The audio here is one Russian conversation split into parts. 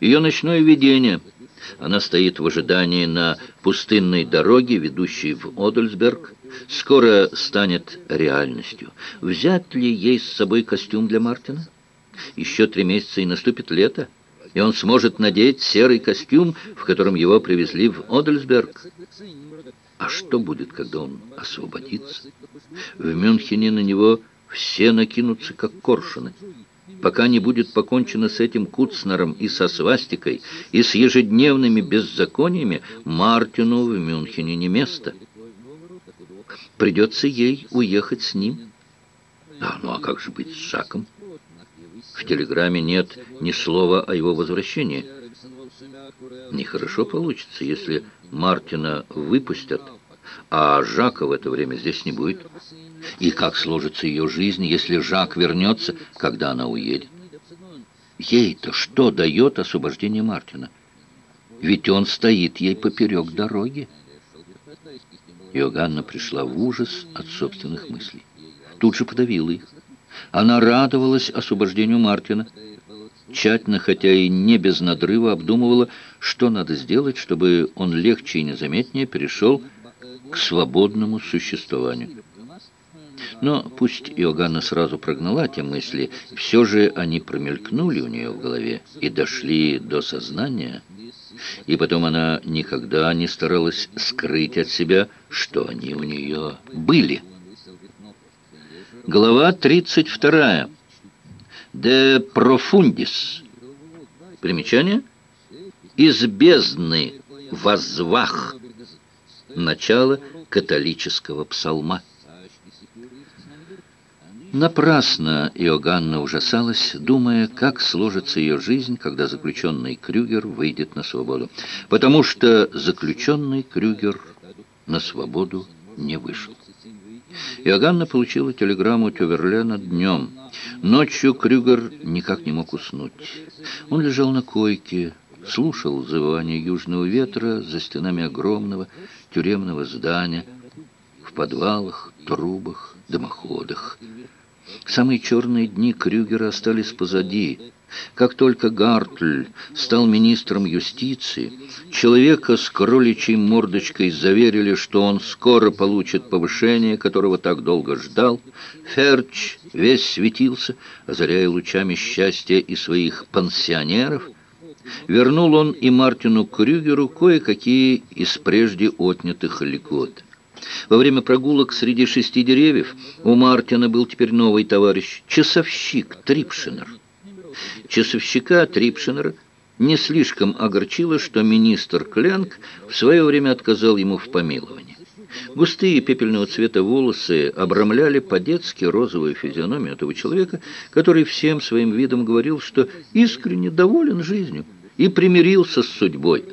Ее ночное видение. Она стоит в ожидании на пустынной дороге, ведущей в Одельсберг. Скоро станет реальностью. Взять ли ей с собой костюм для Мартина? Еще три месяца и наступит лето, и он сможет надеть серый костюм, в котором его привезли в Одельсберг. А что будет, когда он освободится? В Мюнхене на него все накинутся, как коршуны. Пока не будет покончено с этим Куцнером и со свастикой, и с ежедневными беззакониями, Мартину в Мюнхене не место. Придется ей уехать с ним. Да, ну а как же быть с Жаком? В телеграмме нет ни слова о его возвращении. Нехорошо получится, если Мартина выпустят, а Жака в это время здесь не будет. И как сложится ее жизнь, если Жак вернется, когда она уедет? Ей-то что дает освобождение Мартина? Ведь он стоит ей поперек дороги. Иоганна пришла в ужас от собственных мыслей. Тут же подавила их. Она радовалась освобождению Мартина. Тщательно, хотя и не без надрыва, обдумывала, что надо сделать, чтобы он легче и незаметнее перешел к свободному существованию. Но пусть Иоганна сразу прогнала те мысли, все же они промелькнули у нее в голове и дошли до сознания. И потом она никогда не старалась скрыть от себя, что они у нее были. Глава 32. «De profundis». Примечание. «Из бездны возвах». Начало католического псалма. Напрасно Иоганна ужасалась, думая, как сложится ее жизнь, когда заключенный Крюгер выйдет на свободу. Потому что заключенный Крюгер на свободу не вышел. Иоганна получила телеграмму Тюверлена днем. Ночью Крюгер никак не мог уснуть. Он лежал на койке, слушал завывание южного ветра за стенами огромного тюремного здания, в подвалах, трубах, дымоходах. Самые черные дни Крюгера остались позади. Как только Гартль стал министром юстиции, человека с кроличьей мордочкой заверили, что он скоро получит повышение, которого так долго ждал. Ферч весь светился, озаряя лучами счастья и своих пансионеров. Вернул он и Мартину Крюгеру кое-какие из прежде отнятых льгот. Во время прогулок среди шести деревьев у Мартина был теперь новый товарищ, часовщик Трипшинер. Часовщика Трипшинера не слишком огорчило, что министр Кленк в свое время отказал ему в помиловании. Густые пепельного цвета волосы обрамляли по-детски розовую физиономию этого человека, который всем своим видом говорил, что искренне доволен жизнью и примирился с судьбой.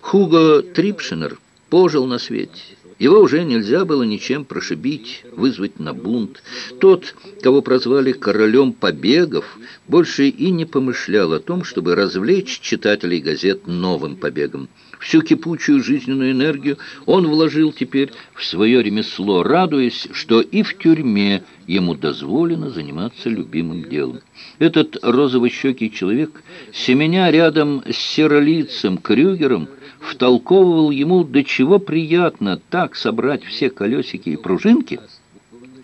Хуго Трипшинер пожил на свете. Его уже нельзя было ничем прошибить, вызвать на бунт. Тот, кого прозвали королем побегов, больше и не помышлял о том, чтобы развлечь читателей газет новым побегом. Всю кипучую жизненную энергию он вложил теперь в свое ремесло, радуясь, что и в тюрьме ему дозволено заниматься любимым делом. Этот розовощекий человек, семеня рядом с серолицем Крюгером, втолковывал ему, до чего приятно так собрать все колесики и пружинки,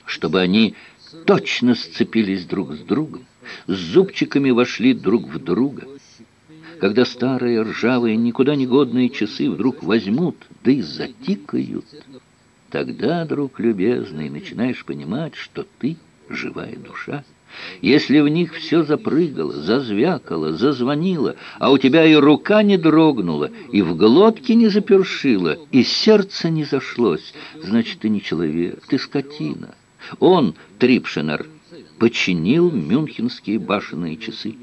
чтобы они точно сцепились друг с другом, с зубчиками вошли друг в друга. Когда старые ржавые, никуда не годные часы вдруг возьмут, да и затикают, тогда, друг любезный, начинаешь понимать, что ты живая душа. Если в них все запрыгало, зазвякало, зазвонило, а у тебя и рука не дрогнула, и в глотке не запершило, и сердце не зашлось, значит, ты не человек, ты скотина. Он, Трипшинер, починил мюнхенские башенные часы,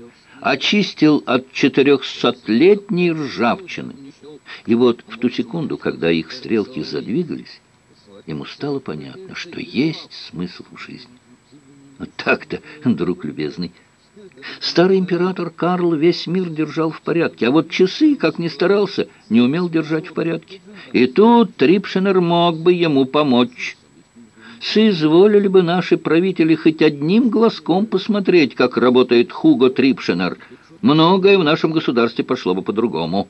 очистил от четырехсотлетней ржавчины. И вот в ту секунду, когда их стрелки задвигались, ему стало понятно, что есть смысл в жизни. Так-то, друг любезный. Старый император Карл весь мир держал в порядке, а вот часы, как ни старался, не умел держать в порядке. И тут Трипшинер мог бы ему помочь. Соизволили бы наши правители хоть одним глазком посмотреть, как работает Хуго Трипшинер. многое в нашем государстве пошло бы по-другому».